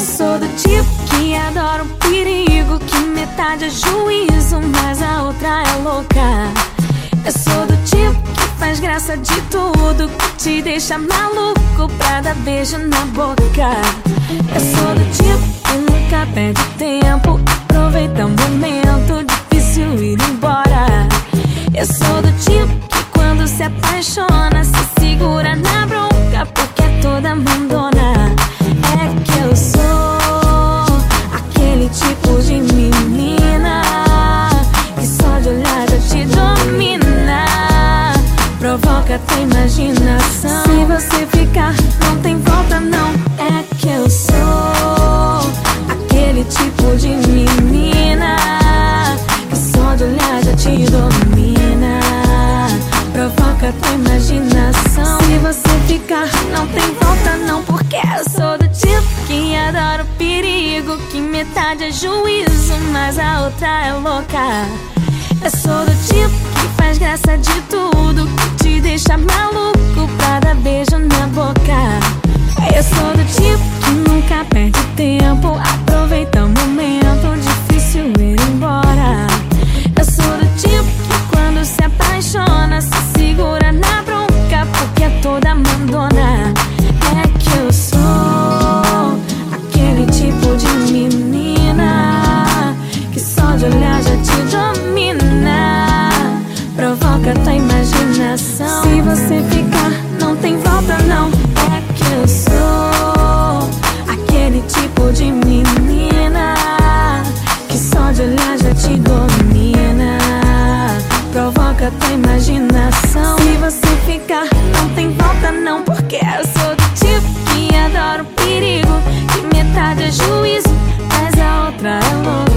sou do tipo que adora o perigo, que metade é juízo, mas a outra é louca. Eu sou do tipo que faz graça de tudo, que te deixa maluco pra dar beijo na boca. Eu sou do tipo que nunca perde tempo, aproveita o momento, difícil ir embora. Eu sou do tipo que quando se apaixona, tipo de menina que só de olhar já te domina, provoca tua imaginação. Se você ficar, não tem volta, não. É que eu sou aquele tipo de menina que só de olhar já te domina, provoca tua imaginação. Se você ficar, não tem volta, não, porque eu sou do tipo que adora o perigo, que metade é juízo, mas a outra é louca. Eu sou do tipo que faz graça de tudo, que te deixa maluco pra dar beijo na boca. Eu sou do tipo que nunca perde tempo, aproveita o momento, tua imaginação. Se você ficar, não tem volta, não. É que eu sou aquele tipo de menina que só de olhar já te domina, provoca tua imaginação. Se você ficar, não tem volta, não, porque eu sou do tipo que adora o perigo, que metade é juízo, mas a outra é louca.